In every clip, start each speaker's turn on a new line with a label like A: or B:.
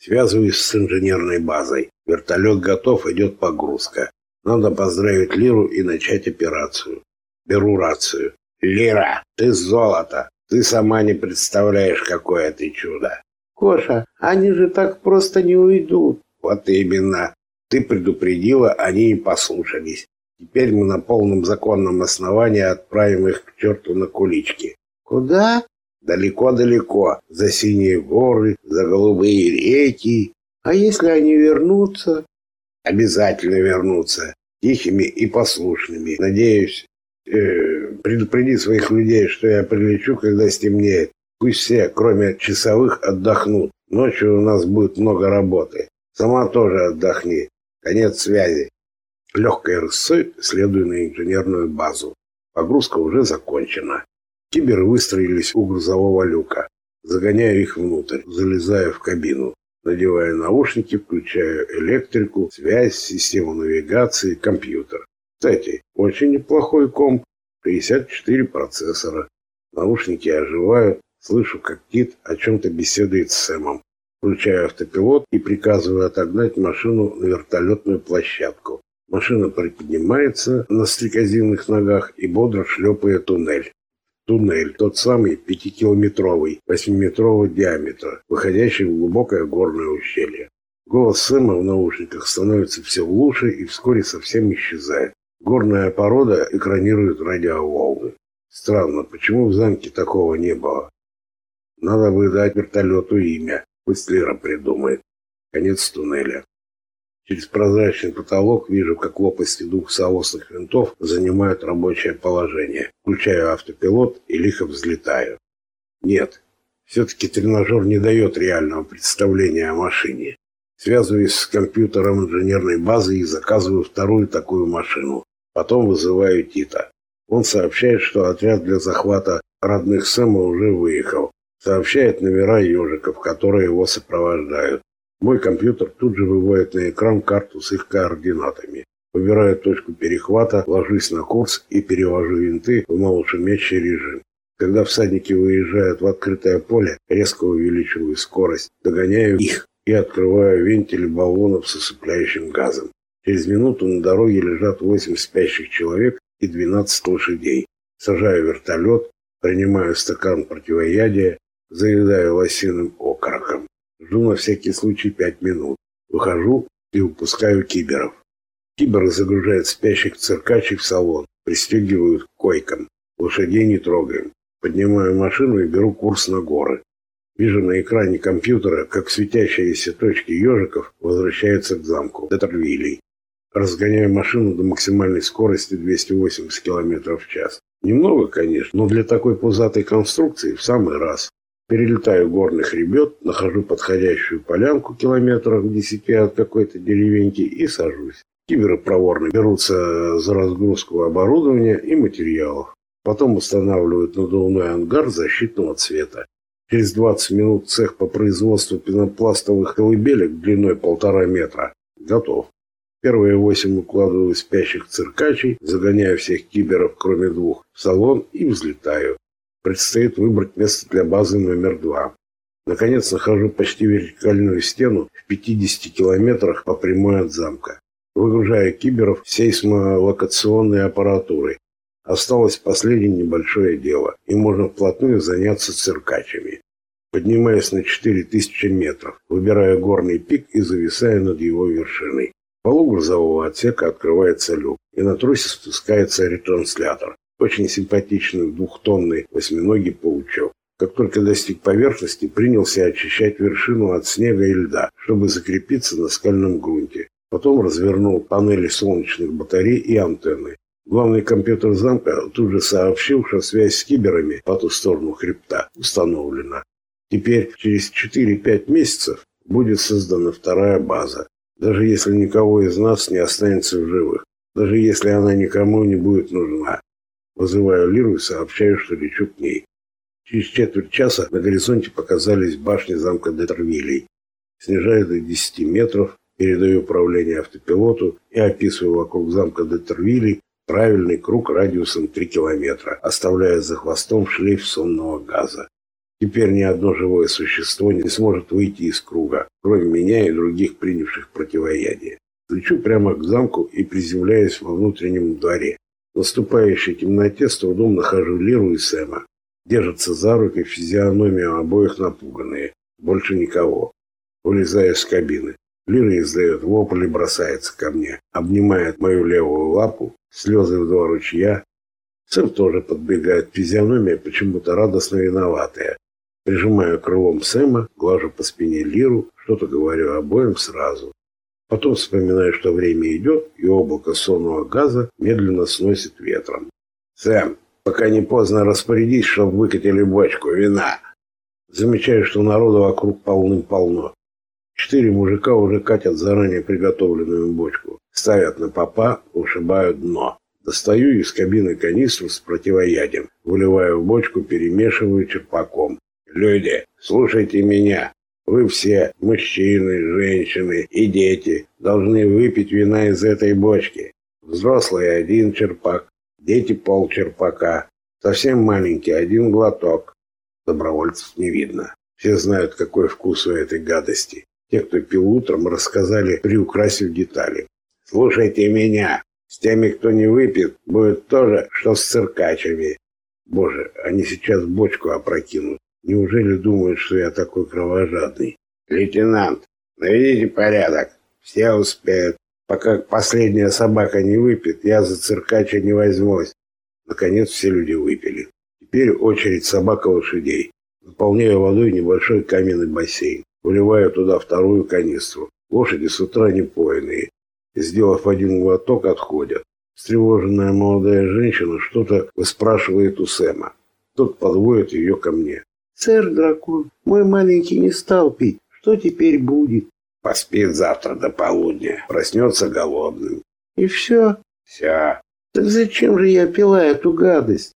A: Связываюсь с инженерной базой. Вертолет готов, идет погрузка. Надо поздравить Лиру и начать операцию. Беру рацию. Лира, ты золото. Ты сама не представляешь, какое ты чудо.
B: Коша, они же так просто не уйдут.
A: Вот именно. Ты предупредила, они и послушались. Теперь мы на полном законном основании отправим их к черту на кулички.
B: Куда?
A: Далеко-далеко. За синие горы, за голубые реки.
B: А если они вернутся?
A: Обязательно вернутся. Тихими и послушными. Надеюсь, э, предупреди своих людей, что я прилечу, когда стемнеет. Пусть все, кроме часовых, отдохнут. Ночью у нас будет много работы. Сама тоже отдохни. Конец связи. Легкой рысой следую на инженерную базу. Погрузка уже закончена. Киберы выстроились у грузового люка. Загоняю их внутрь, залезаю в кабину. Надеваю наушники, включаю электрику, связь, систему навигации, компьютер. Кстати, очень неплохой комп. 54 процессора. Наушники оживают. Слышу, как Кит о чем-то беседует с Сэмом. Включаю автопилот и приказываю отогнать машину на вертолетную площадку. Машина приподнимается на стрекозинных ногах и бодро шлепает туннель. Туннель, тот самый пятикилометровый, восьмиметрового диаметра, выходящий в глубокое горное ущелье. Голос Сэма в наушниках становится все глуше и вскоре совсем исчезает. Горная порода экранирует радиоволны. Странно, почему в замке такого не было? Надо бы дать вертолету имя. Пусть Лера придумает. Конец туннеля. Через прозрачный потолок вижу, как лопасти двух соосных винтов занимают рабочее положение. Включаю автопилот и лихо взлетаю. Нет, все-таки тренажер не дает реального представления о машине. Связываюсь с компьютером инженерной базы и заказываю вторую такую машину. Потом вызываю Тита. Он сообщает, что отряд для захвата родных Сэма уже выехал. Сообщает номера ежиков, которые его сопровождают. Мой компьютер тут же выводит на экран карту с их координатами. Выбираю точку перехвата, ложусь на курс и перевожу винты в малошумящий режим. Когда всадники выезжают в открытое поле, резко увеличиваю скорость, догоняю их и открываю вентили баллонов с усыпляющим газом. Через минуту на дороге лежат 8 спящих человек и 12 лошадей. Сажаю вертолет, принимаю стакан противоядия, заедаю лосиным окороком. Жду на всякий случай пять минут. Выхожу и выпускаю киберов. Киберы загружают спящих циркачей в салон, пристегивают к койкам. Лошадей не трогаем. Поднимаю машину и беру курс на горы. Вижу на экране компьютера, как светящиеся точки ежиков возвращаются к замку Детервилей. Разгоняю машину до максимальной скорости 280 км в час. Немного, конечно, но для такой пузатой конструкции в самый раз. Перелетаю горный хребет, нахожу подходящую полянку километров в десяти от какой-то деревеньки и сажусь. Киберы проворно берутся за разгрузку оборудования и материалов. Потом устанавливают надувной ангар защитного цвета. Через 20 минут цех по производству пенопластовых колыбелек длиной полтора метра готов. Первые восемь укладываю спящих циркачей, загоняю всех киберов, кроме двух, в салон и взлетаю. Предстоит выбрать место для базы номер два. Наконец нахожу почти вертикальную стену в 50 километрах по прямой от замка. Выгружаю киберов сейсмолокационной аппаратурой. Осталось последнее небольшое дело, и можно вплотную заняться циркачами. Поднимаюсь на 4000 метров, выбираю горный пик и зависаю над его вершиной. В полу грузового отсека открывается люк, и на тросе спускается ретранслятор. Очень симпатичный двухтонный восьминогий паучок. Как только достиг поверхности, принялся очищать вершину от снега и льда, чтобы закрепиться на скальном грунте. Потом развернул панели солнечных батарей и антенны. Главный компьютер замка тут же сообщил, что связь с киберами по ту сторону хребта установлена. Теперь, через 4-5 месяцев, будет создана вторая база. Даже если никого из нас не останется в живых. Даже если она никому не будет нужна. Вызываю Лиру и сообщаю, что лечу к ней. Через четверть часа на горизонте показались башни замка Детервилей. Снижаю до 10 метров, передаю управление автопилоту и описываю вокруг замка Детервилей правильный круг радиусом 3 километра, оставляя за хвостом шлейф сонного газа. Теперь ни одно живое существо не сможет выйти из круга, кроме меня и других принявших противоядие. Лечу прямо к замку и приземляюсь во внутреннем дворе. Наступающей темноте с трудом нахожу Лиру и Сэма. Держатся за руки, физиономию обоих напуганные. Больше никого. Вылезаю из кабины. Лира издает вопль и бросается ко мне. Обнимает мою левую лапу, слезы в два ручья. Сэм тоже подбегает, физиономия почему-то радостно виноватая. Прижимаю крылом Сэма, глажу по спине Лиру, что-то говорю обоим сразу. Потом вспоминаю, что время идет, и облако сонного газа медленно сносит ветром. «Сэм, пока не поздно распорядись, чтобы выкатили бочку вина». Замечаю, что народу вокруг полным-полно. Четыре мужика уже катят заранее приготовленную бочку. Ставят на попа, ушибают дно. Достаю из кабины канистру с противоядием. Выливаю в бочку, перемешиваю черпаком. Люди, слушайте меня. Вы все, мужчины, женщины и дети, должны выпить вина из этой бочки. Взрослые один черпак, дети пол черпака. Совсем маленький один глоток. Добровольцев не видно. Все знают, какой вкус у этой гадости. Те, кто пил утром, рассказали, приукрасив детали. Слушайте меня. С теми, кто не выпьет, будет то же, что с циркачами. Боже, они сейчас бочку опрокинут. Неужели думают, что я такой кровожадный? Лейтенант, наведите порядок. Все успеют. Пока последняя собака не выпьет, я за циркача не возьмусь. Наконец все люди выпили. Теперь очередь собака-лошадей. Заполняю водой небольшой каменный бассейн. Выливаю туда вторую канистру. Лошади с утра не поиные. Сделав один глоток, отходят. Встревоженная молодая женщина что-то выспрашивает у Сэма. Тот подводит ее ко мне.
B: «Сэр Дракон, мой маленький не стал пить. Что теперь будет?»
A: «Поспит завтра до полудня. Проснется голодным».
B: «И все?»
A: «Все».
B: «Так зачем же я пила эту гадость?»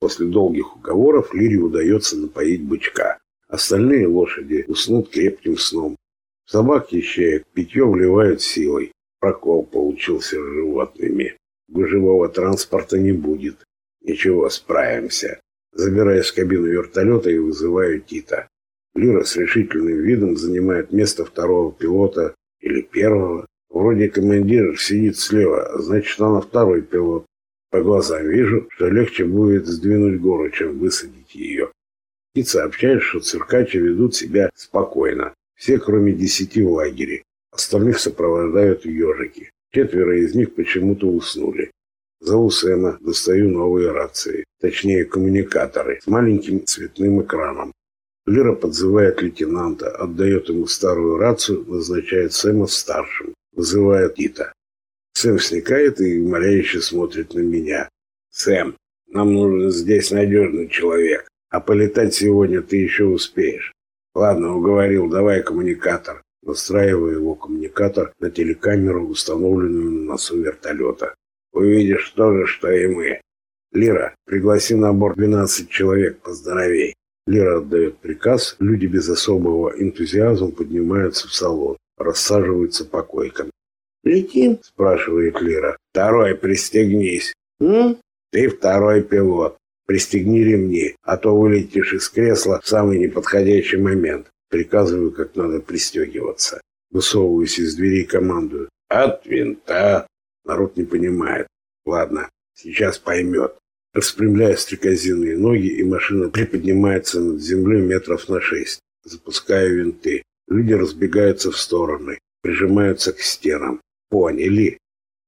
A: После долгих уговоров Лире удается напоить бычка. Остальные лошади уснут крепким сном. Собаки ищеек питье вливают силой. Прокол получился с животными. Гужевого транспорта не будет. Ничего, справимся. Забираюсь в кабину вертолета и вызываю Тита. Лира с решительным видом занимает место второго пилота или первого. Вроде командир сидит слева, а значит она второй пилот. По глазам вижу, что легче будет сдвинуть гору, чем высадить ее. Кит сообщает, что циркачи ведут себя спокойно. Все, кроме десяти в лагере. Остальных сопровождают ежики. Четверо из них почему-то уснули. Зову Сэма, достаю новые рации, точнее коммуникаторы, с маленьким цветным экраном. Лира подзывает лейтенанта, отдает ему старую рацию, назначает Сэма старшим, вызывает Тита. Сэм сникает и умоляюще смотрит на меня. «Сэм, нам нужен здесь надежный человек, а полетать сегодня ты еще успеешь». «Ладно, уговорил, давай коммуникатор». Настраиваю его коммуникатор на телекамеру, установленную на носу вертолета. Увидишь то же, что и мы. Лира, пригласи на борт 12 человек, поздоровей. Лира отдает приказ, люди без особого энтузиазма поднимаются в салон, рассаживаются по койкам.
B: «Летим?»
A: – спрашивает Лира. «Второй, пристегнись».
B: «М?»
A: «Ты второй пилот. Пристегни ремни, а то вылетишь из кресла в самый неподходящий момент. Приказываю, как надо пристегиваться. Высовываюсь из дверей командую. От винта. Народ не понимает. Ладно, сейчас поймет. Распрямляю стрекозиные ноги, и машина приподнимается над землей метров на шесть. Запускаю винты. Люди разбегаются в стороны, прижимаются к стенам. Поняли.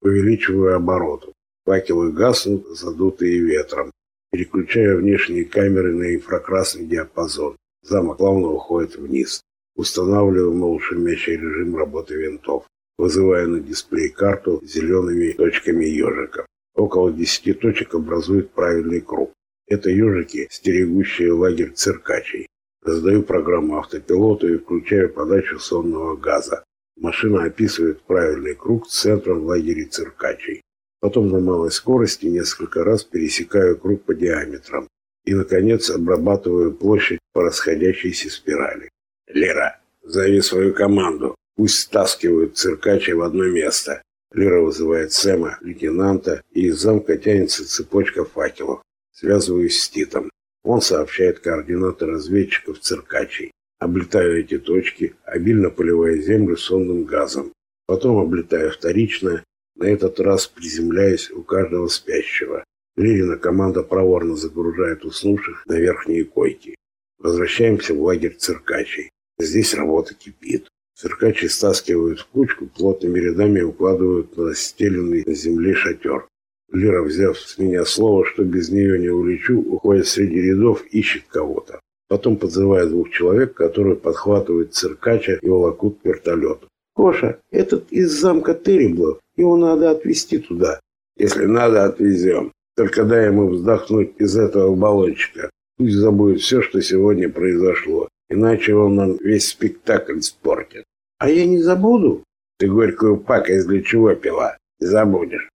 A: Увеличиваю обороту. Факелы гаснут, задутые ветром. Переключаю внешние камеры на инфракрасный диапазон. Замок плавно уходит вниз. Устанавливаю малошумящий режим работы винтов вызывая на дисплей карту зелеными точками ежиков. Около десяти точек образуют правильный круг. Это ежики, стерегущие лагерь циркачей. Создаю программу автопилота и включаю подачу сонного газа. Машина описывает правильный круг с центром лагеря циркачей. Потом на малой скорости несколько раз пересекаю круг по диаметрам. И, наконец, обрабатываю площадь по расходящейся спирали. «Лера, зови свою команду!» Пусть стаскивают циркача в одно место. Лера вызывает Сэма, лейтенанта, и из замка тянется цепочка факелов. Связываюсь с Титом. Он сообщает координаты разведчиков циркачей. Облетаю эти точки, обильно поливая землю сонным газом. Потом облетаю вторично, на этот раз приземляясь у каждого спящего. Лилина команда проворно загружает уснувших на верхние койки. Возвращаемся в лагерь циркачей. Здесь работа кипит. Циркачи стаскивают в кучку, плотными рядами укладывают на стеленный на земле шатер. Лира, взяв с меня слово, что без нее не улечу, уходит среди рядов, ищет кого-то. Потом подзывает двух человек, которые подхватывают циркача и волокут к вертолету.
B: «Коша, этот из замка Тереблов. Его надо отвезти туда».
A: «Если надо, отвезем. Только дай ему вздохнуть из этого баллончика. Пусть забудет все, что сегодня произошло. Иначе он нам весь спектакль спортит».
B: «А я не забуду?»
A: «Ты горькую пакость для чего пила? Не забудешь».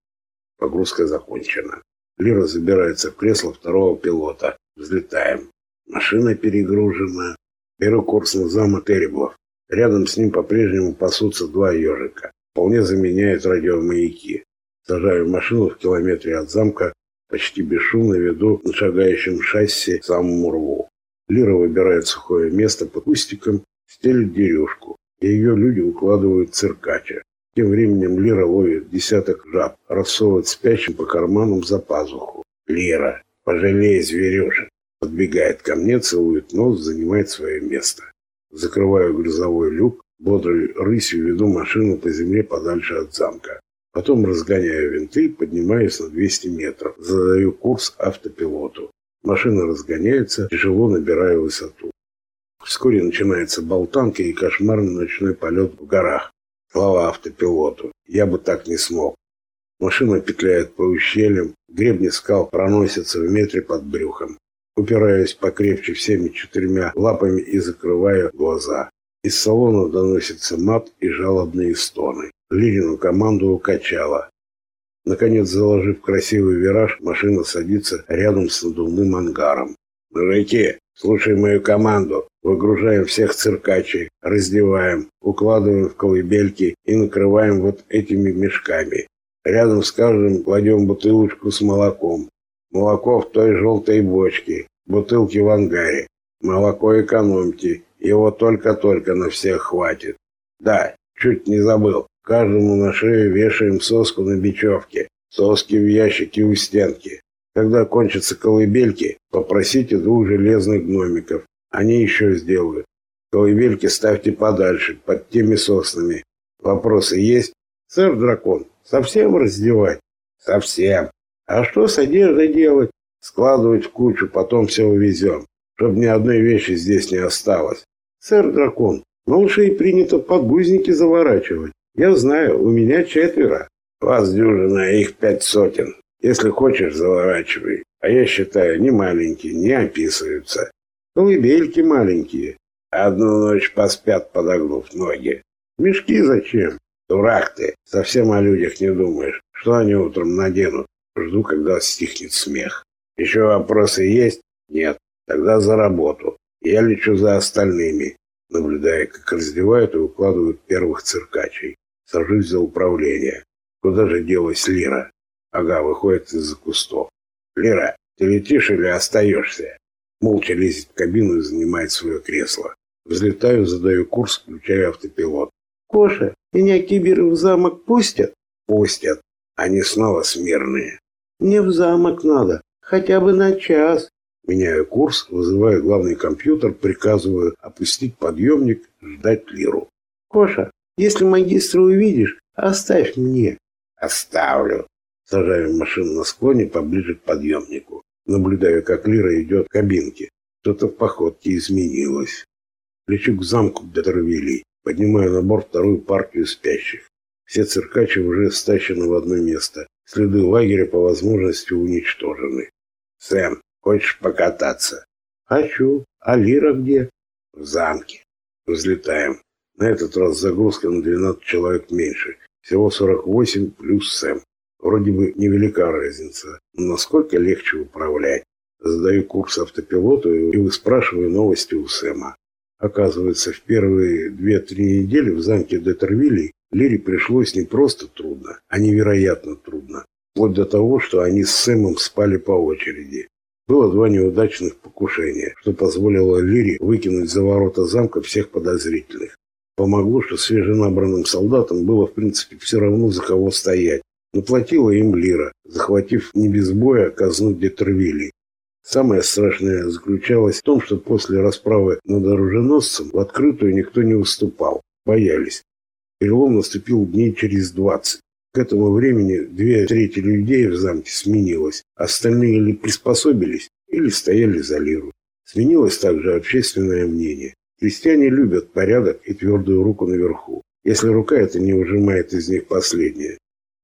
A: Погрузка закончена. Лира забирается в кресло второго пилота. Взлетаем. Машина перегружена. Беру курс на замок Тереблов. Рядом с ним по-прежнему пасутся два ежика. Вполне заменяют радиомаяки. Сажаю машину в километре от замка, почти бесшумно веду на шагающем шасси самому рву. Лира выбирает сухое место под кустиком, стелит дерюшку. И ее люди укладывают циркача. Тем временем Лира ловит десяток жаб, рассовывает спящим по карманам за пазуху. Лира, пожалей зверюшек. Подбегает ко мне, целует нос, занимает свое место. Закрываю грузовой люк, бодрой рысью веду машину по земле подальше от замка. Потом разгоняю винты, поднимаюсь на 200 метров. Задаю курс автопилоту. Машина разгоняется, тяжело набирая высоту. Вскоре начинается болтанка и кошмарный ночной полет в горах. Слава автопилоту. Я бы так не смог. Машина петляет по ущельям, гребни скал проносятся в метре под брюхом упираясь покрепче всеми четырьмя лапами и закрывая глаза. Из салона доносится мат и жалобные стоны. Лилину команду укачала. Наконец, заложив красивый вираж, машина садится рядом с надувным ангаром. «Мужики, слушай мою команду. Выгружаем всех циркачей, раздеваем, укладываем в колыбельки и накрываем вот этими мешками. Рядом с каждым кладем бутылочку с молоком. Молоко в той желтой бочке, бутылки в ангаре. Молоко экономьте, его только-только на всех хватит. Да, чуть не забыл. Каждому на шею вешаем соску на бечевке. Соски в ящике у стенки. Когда кончатся колыбельки, попросите двух железных гномиков. Они еще сделают. Колыбельки ставьте подальше, под теми соснами. Вопросы есть? Сэр Дракон, совсем раздевать? Совсем. А что с одеждой делать? Складывать в кучу, потом все увезем. Чтоб ни одной вещи здесь не осталось. Сэр Дракон, малышей принято подгузники заворачивать. Я знаю, у меня четверо. Вас дюжина, их пять сотен. Если хочешь, заворачивай. А я считаю, не маленькие, не описываются. Колыбельки маленькие. Одну ночь поспят, подогнув ноги. Мешки зачем? Дурак ты, совсем о людях не думаешь. Что они утром наденут? Жду, когда стихнет смех. Еще вопросы есть? Нет. Тогда за работу. Я лечу за остальными, наблюдая, как раздевают и укладывают первых циркачей. Сажусь за управление. Куда же делась Лира? Ага, выходит из-за кустов. Лира, ты летишь или остаешься? Молча лезет в кабину и занимает свое кресло. Взлетаю, задаю курс, включаю автопилот.
B: Коша, меня киберы в замок пустят?
A: Пустят. Они снова смирные.
B: Мне в замок надо, хотя бы на час.
A: Меняю курс, вызываю главный компьютер, приказываю опустить подъемник, ждать Лиру.
B: Коша, если магистра увидишь, оставь мне.
A: Оставлю. Сажаю машину на склоне поближе к подъемнику. Наблюдаю, как Лира идет в кабинке. Что-то в походке изменилось. Лечу к замку Детервилей. Поднимаю на борт вторую партию спящих. Все циркачи уже стащены в одно место. Следы лагеря по возможности уничтожены. Сэм, хочешь покататься?
B: Хочу. А Лира где?
A: В замке. Взлетаем. На этот раз загрузка на 12 человек меньше. Всего 48 плюс Сэм. Вроде бы невелика разница, но насколько легче управлять. Задаю курс автопилоту и выспрашиваю новости у Сэма. Оказывается, в первые 2-3 недели в замке Детервилли Лире пришлось не просто трудно, а невероятно трудно. Вплоть до того, что они с Сэмом спали по очереди. Было два неудачных покушения, что позволило Лире выкинуть за ворота замка всех подозрительных. Помогло, что свеженабранным солдатам было в принципе все равно за кого стоять. Но платила им Лира, захватив не без боя казну Детервилли. Самое страшное заключалось в том, что после расправы над оруженосцем в открытую никто не выступал. Боялись. Перелом наступил дней через двадцать. К этому времени две трети людей в замке сменилось. Остальные или приспособились, или стояли за лиру. Сменилось также общественное мнение. Крестьяне любят порядок и твердую руку наверху. Если рука эта не выжимает из них последнее.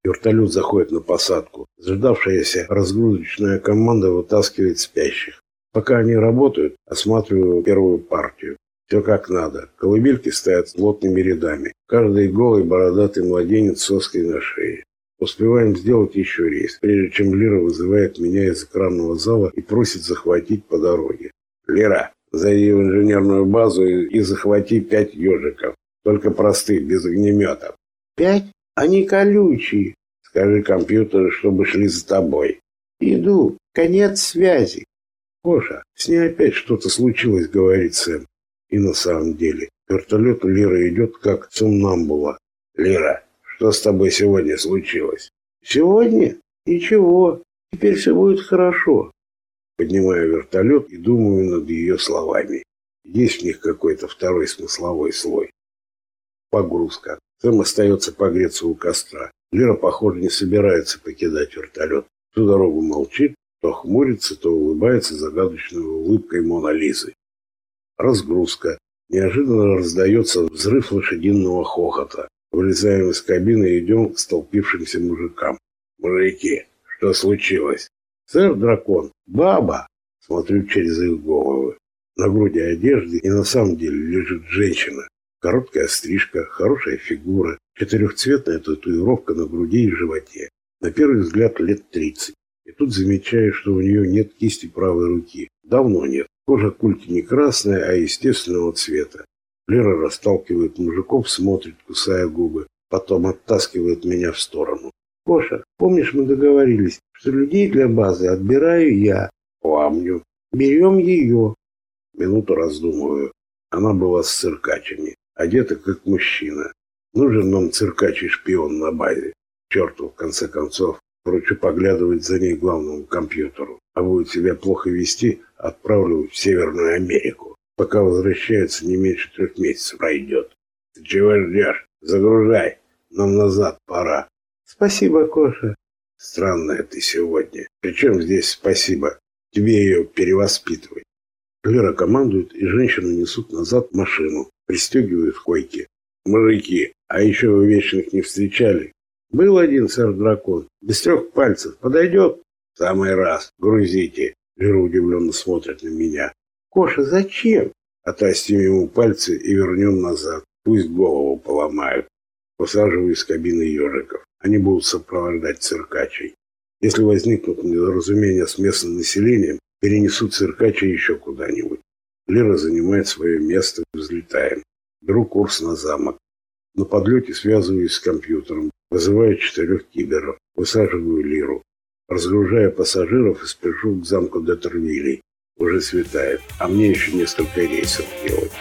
A: Вертолет заходит на посадку. Заждавшаяся разгрузочная команда вытаскивает спящих. Пока они работают, осматриваю первую партию. Все как надо. Колыбельки стоят плотными рядами. Каждый голый бородатый младенец с соской на шее. Успеваем сделать еще рейс, прежде чем Лира вызывает меня из экранного зала и просит захватить по дороге. «Лира, зайди в инженерную базу и захвати пять ежиков. Только простых, без огнеметов».
B: «Пять? Они колючие».
A: «Скажи компьютеру, чтобы шли за тобой».
B: «Иду. Конец связи».
A: «Коша, с ней опять что-то случилось», — говорит Сэм. И на самом деле, к вертолету Лера идет как сумнамбула. «Лера, что с тобой сегодня случилось?»
B: «Сегодня? Ничего. Теперь все будет хорошо».
A: Поднимаю вертолет и думаю над ее словами. Есть в них какой-то второй смысловой слой. Погрузка. Сэм остается погреться у костра. Лера, похоже, не собирается покидать вертолет. Всю дорогу молчит, то хмурится, то улыбается загадочной улыбкой Мона Лизы. Разгрузка. Неожиданно раздается взрыв лошадиного хохота. Вылезаем из кабины и идем к столпившимся мужикам. Мужики, что случилось? Сэр Дракон, баба! Смотрю через их головы. На груди одежды и на самом деле лежит женщина. Короткая стрижка, хорошая фигура, четырехцветная татуировка на груди и животе. На первый взгляд лет тридцать. И тут замечаю, что у нее нет кисти правой руки. Давно нет. Кожа кульки не красная, а естественного цвета. Лера расталкивает мужиков, смотрит, кусая губы. Потом оттаскивает меня в сторону.
B: «Коша, помнишь, мы договорились, что людей для базы отбираю я?»
A: «Помню».
B: «Берем ее».
A: Минуту раздумываю. Она была с циркачами, одета как мужчина. Нужен нам циркач и шпион на базе. Черту, в конце концов, поручу поглядывать за ней главному компьютеру. А будет себя плохо вести, отправлю в Северную Америку. Пока возвращается, не меньше трех месяцев пройдет. Ты чего ждешь? Загружай. Нам назад пора.
B: Спасибо, Коша.
A: Странная ты сегодня. Причем здесь спасибо? Тебе ее перевоспитывать. Лера командует, и женщину несут назад в машину, пристегивают в койке. Мужики, а еще вы вечных не встречали? Был один сэр-дракон, без трех пальцев. Подойдет? самый раз. Грузите. Лера удивленно смотрит на меня.
B: Коша, зачем?
A: Отрастим ему пальцы и вернем назад. Пусть голову поломают. Посаживаю из кабины ежиков. Они будут сопровождать циркачей. Если возникнут недоразумения с местным населением, перенесут циркача еще куда-нибудь. Лера занимает свое место, взлетаем. Беру курс на замок. На подлете связываюсь с компьютером, вызываю четырех киберов, высаживаю Лиру. Разгружая пассажиров и спешу к замку Детервилей. Уже светает, а мне еще несколько рейсов делать.